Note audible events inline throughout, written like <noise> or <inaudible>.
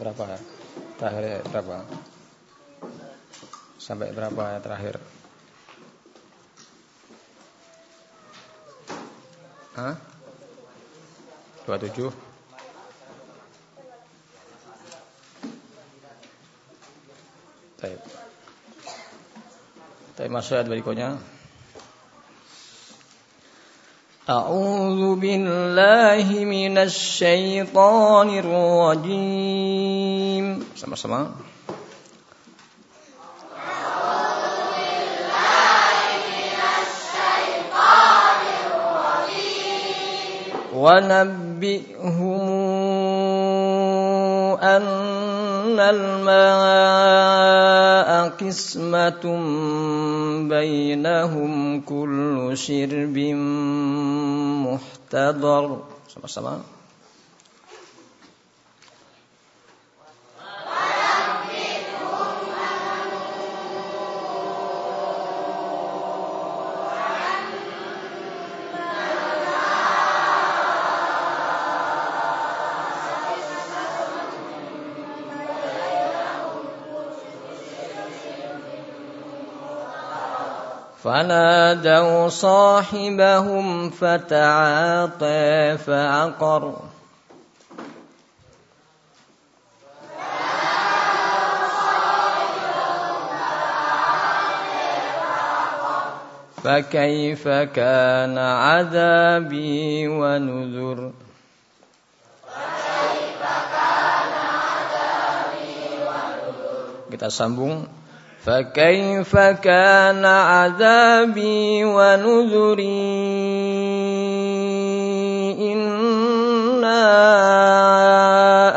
berapa ya? Terakhir berapa? Sampai berapa ya terakhir? Hah? 27 Baik. Masuk ayat berikutnya. أعوذ بالله من الشيطان الرجيم Sama-sama. ونبئهم أن الماء قسمة بينهم كل شرب محتضر Sama-sama. فنادوا صاحبهم فتعاطى فعقر. فكيف كان عذابي ونذر؟ Kita sambung. فكيف كان عذابي ونذري إنا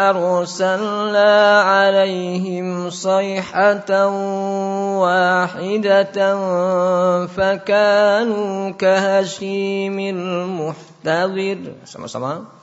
أرسلنا عليهم صيحة واحدة فكانوا كهشيم المحتضر Sama-sama.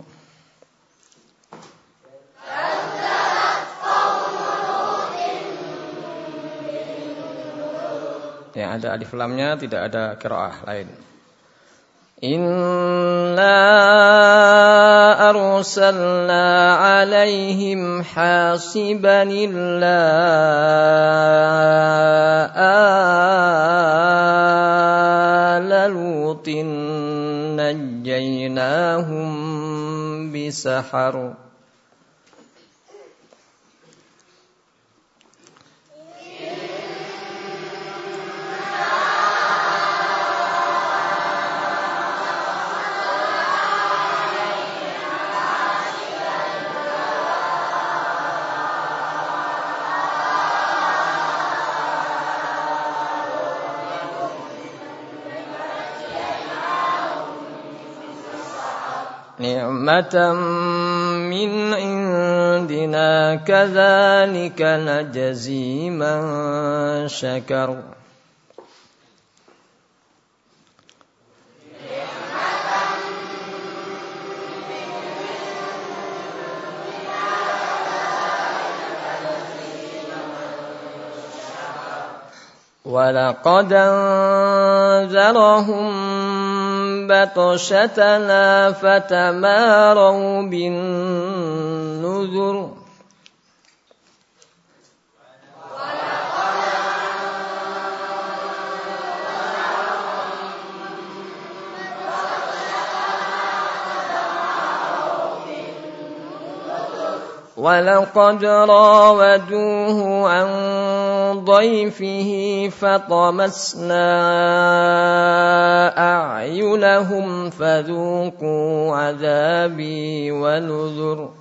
ada alif lamnya, tidak ada qiraah lain. Inna arsalna alaihim hasiban illa ala lutin. نعمة من عندنا كذلك نجزي من شكر ولقد أنذرهم بطشتنا فتماروا بالنذر. ولقد راودوه عن ضيفه فطمسنا أعينهم فذوقوا عذابي ونذر.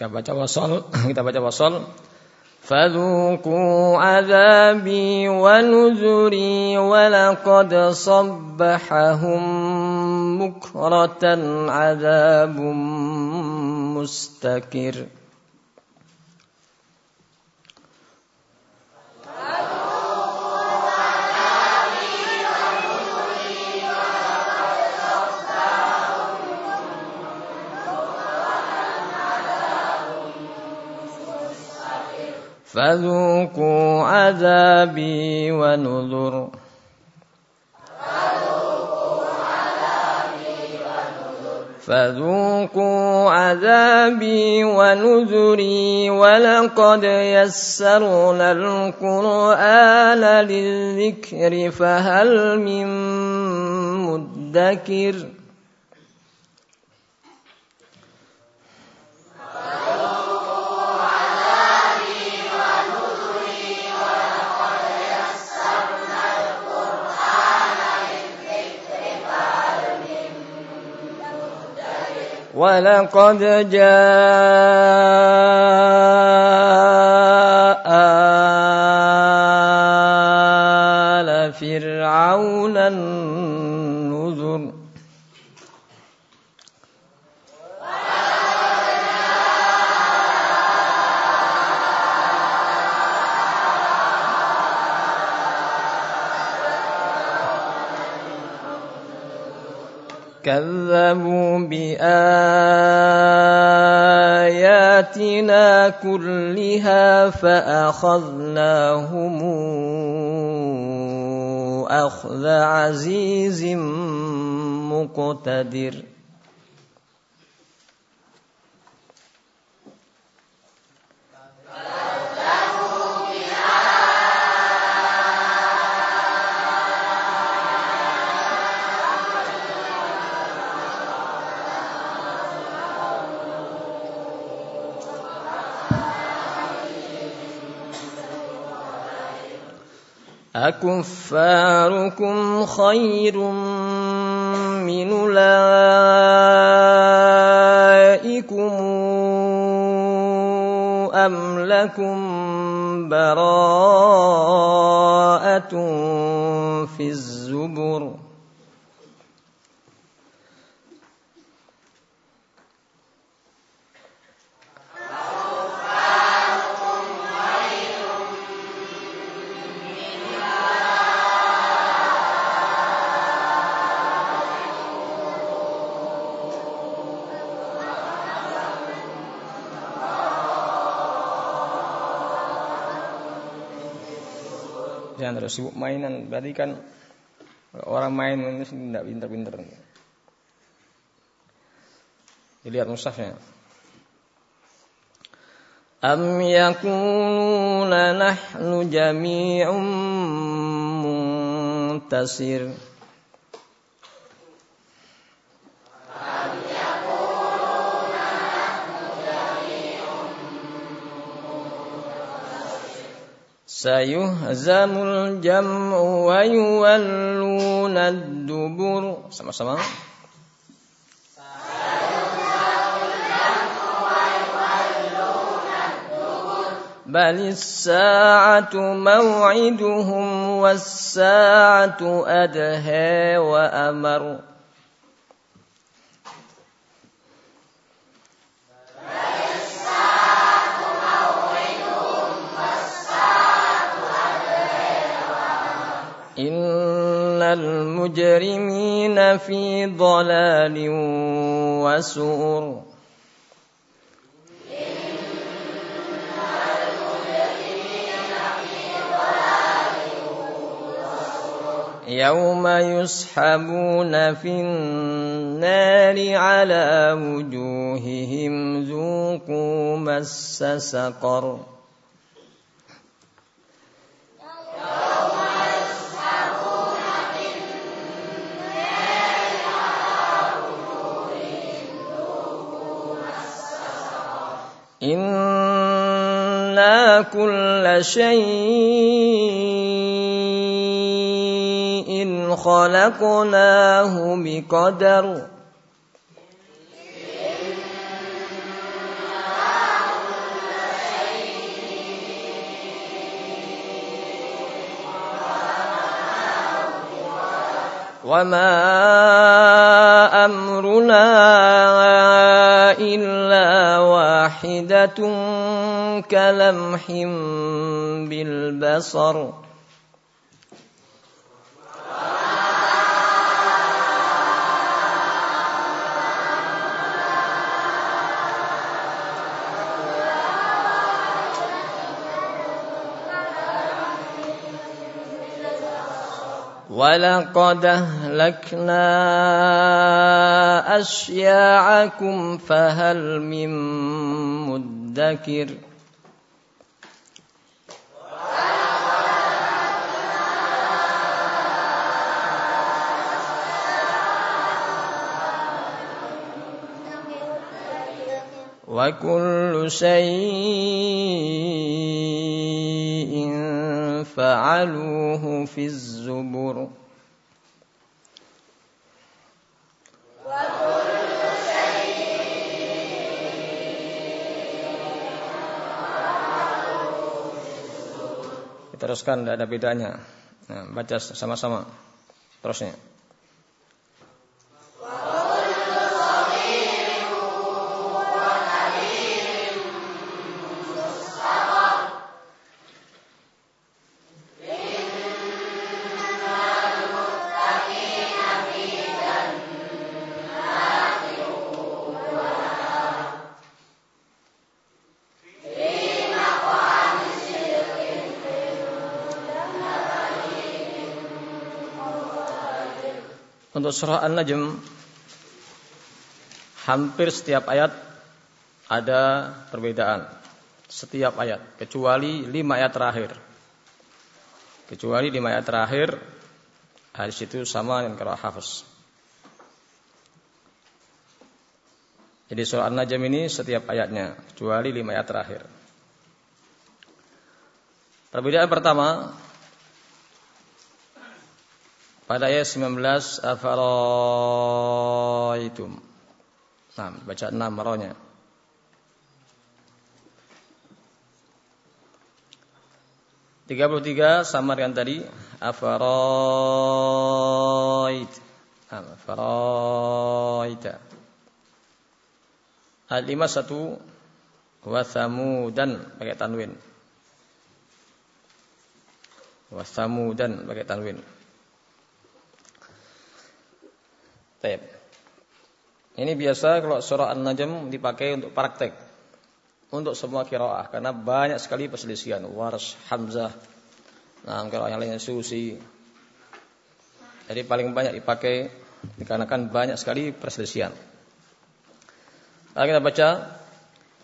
Kita baca wasol, <laughs> kita baca wasol. فذوقوا عذابي ونذري ولقد صبحهم بكرة عذاب مستكر فذوقوا عذابي ونذر. فذوقوا عذابي ونذري ولقد يسرنا القرآن للذكر فهل من مدكر. ولقد جاء آل فرعون كذبوا بآياتنا كلها فأخذناهم أخذ عزيز مقتدر. أكفاركم خير من أولئكم أم لكم براءة في الزبر Yang terus sibuk mainan. Berarti kan orang main ini tidak pinter-pinter. Dilihat musafnya Am yakuluna nahnu jami'um muntasir. سيهزم الجمع ويولون الدبر Sama-sama. بل الساعة موعدهم والساعة أدهى وأمر إن المجرمين في ضلال وسعر يوم يسحبون في النار على وجوههم ذوقوا مس سقر كل شيء خلقناه بقدر. وما أمرنا إلا واحدة كلمح بالبصر. ولقد أهلكنا أشياعكم فهل من مدكر وكل شيء فعلوه في الزبر Teruskan, tidak ada bedanya. Nah, baca sama-sama. Terusnya. Untuk surah An-Najm hampir setiap ayat ada perbedaan. Setiap ayat kecuali lima ayat terakhir. Kecuali lima ayat terakhir hadis itu sama dengan kalau hafaz. Jadi surah An-Najm ini setiap ayatnya kecuali lima ayat terakhir. Perbedaan pertama pada ayat 19 afaraitum. Nah, baca 6 rohnya. Tiga puluh tiga sama dengan tadi afarait. Afaraita. Ayat lima satu dan pakai tanwin. dan pakai tanwin. Taib. Ini biasa kalau surah An-Najm dipakai untuk praktek. Untuk semua kiraah. Karena banyak sekali perselisihan. Wars, Hamzah. Nah, kiraah yang lainnya Susi. Jadi paling banyak dipakai. Dikarenakan banyak sekali perselisihan. Lalu kita baca.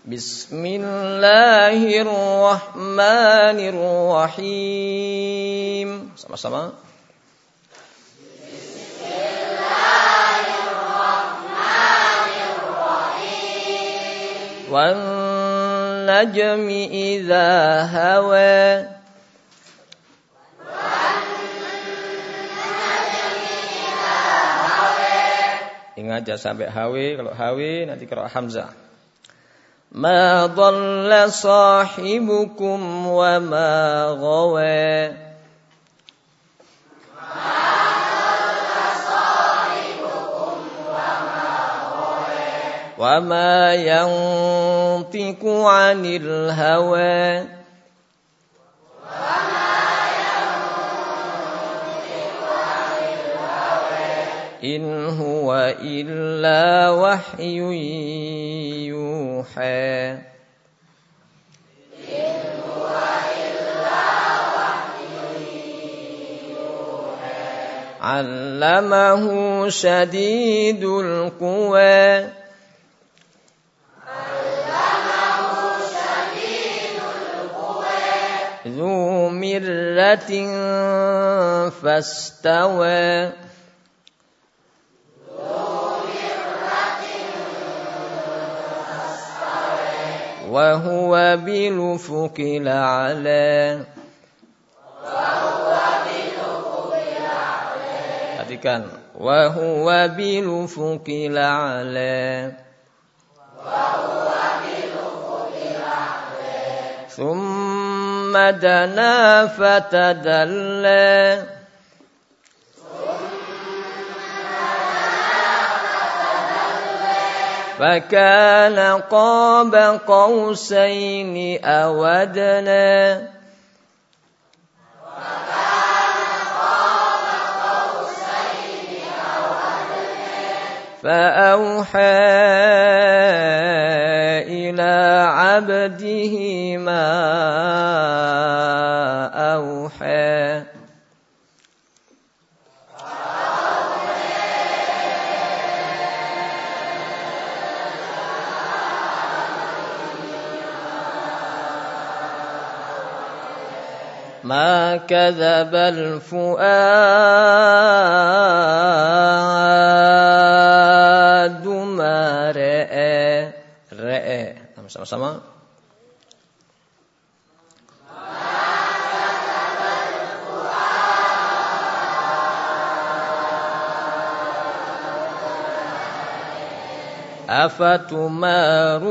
Bismillahirrahmanirrahim. Sama-sama. والنجم إذا هوى Ingat jangan sampai hawi. Kalau hawi nanti kalau hamzah. Ma dhalla sahibukum wa ma ghawa. وما ينطق عن الهوى إن هو إلا وحي يوحى علمه شديد القوى ذو مرة فاستوى وهو بالأفق الأعلى Perhatikan. وهو بالأفق الأعلى دنا فتدلى. فكان قاب قوسين أو أدنى فأوحى إلى عبده ما أوحى ما كذب الفؤاد ما رأى. رأى. Sama-sama. أفتمارونه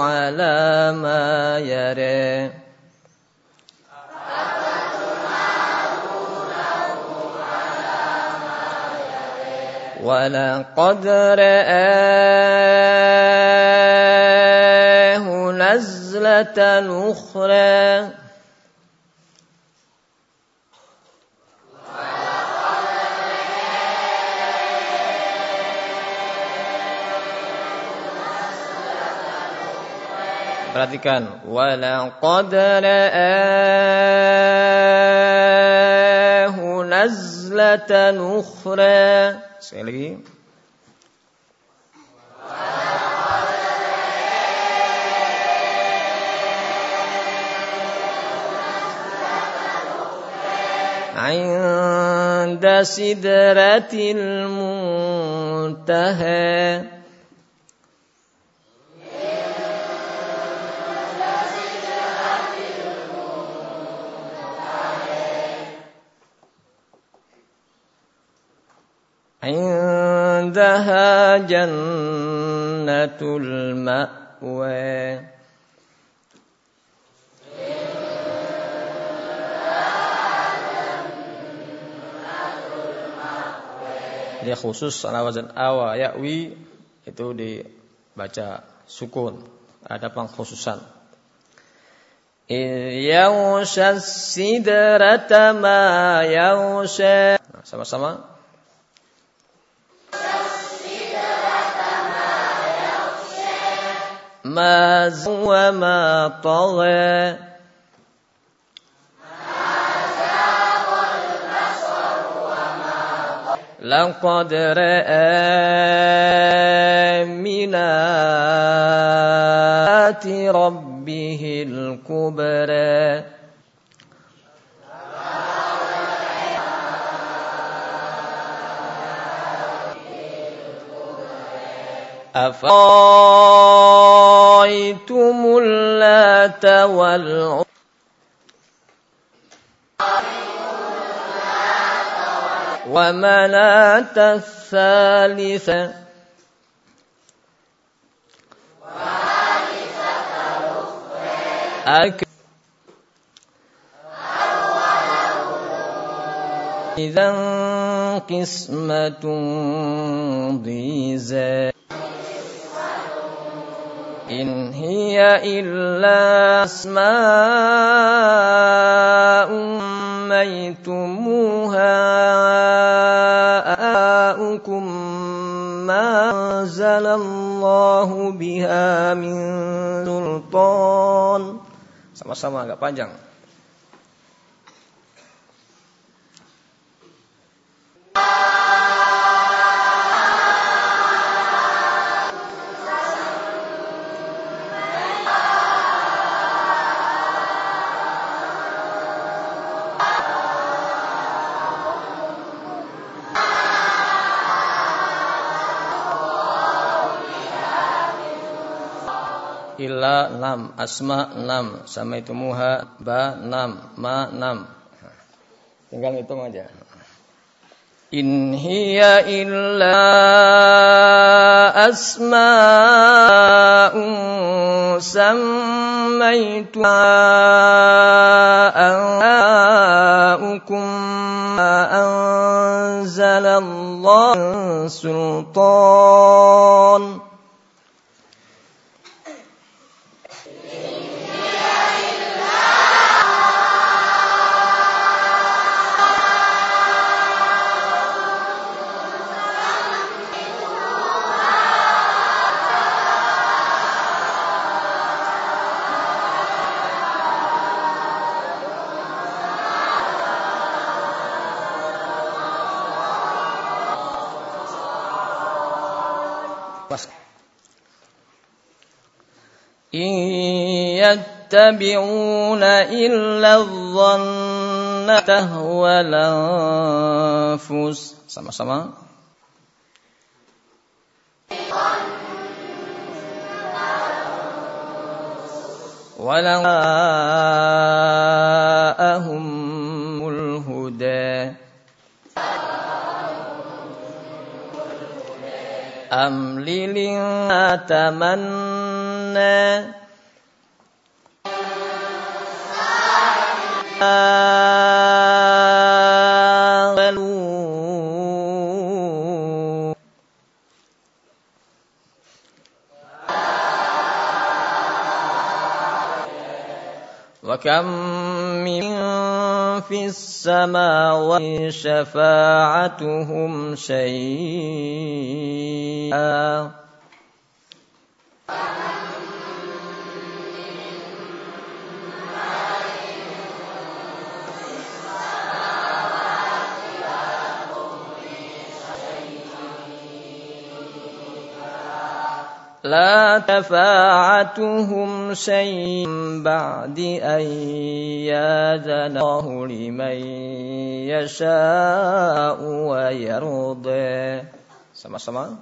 على ما يرى؟ ولقد رآه نزلة أخرى Perhatikan. ولقد رآه نزلة أخرى Sekali lagi. عند سدرة المنتهى عندها جنة المأوى Dia khusus ala wazan awa ya'wi itu dibaca sukun. Ada pengkhususan. إذ يغشى السدرة ما يغشى Nah, sama-sama. ما زوى وما طغى. لقد رأى من آيات ربه الكبرى. أفرأيتم اللات والعزى ومناة الثالثة إذا قسمة ضيزى. إن هي إلا أسماء ميتموها آؤكم ما أنزل الله بها من سلطان Sama-sama agak panjang. illa lam asma lam sama itu muha ba nam ma nam. Tinggal hitung aja. In hiya illa asma sammaitu a'ukum anzalallahu sultan. يتبعون إلا الظن تهوى الأنفس. sama-sama ولو أهم الهدى. أم للنا تمنى وكم من في السماوات شفاعتهم شيئا لا تفاعتهم شيء بعد أن يأذن الله لمن يشاء ويرضى. sama-sama